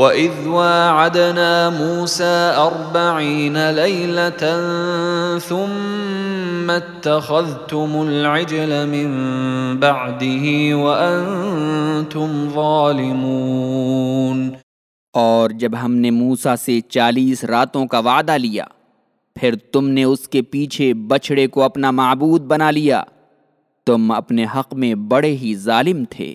وَإِذْ وَاعَدْنَا مُوسَى أَرْبَعِينَ لَيْلَةً ثُمَّ اتَّخَذْتُمُ الْعِجْلَ مِنْ بَعْدِهِ وَأَنْتُمْ ظَالِمُونَ اور جب ہم نے موسا سے چالیس راتوں کا وعدہ لیا، پھر تم نے اس کے پیچھے بچڑے کو اپنا معبود بنا لیا۔ تم اپنے حق میں بڑے ہی ظالم تھے۔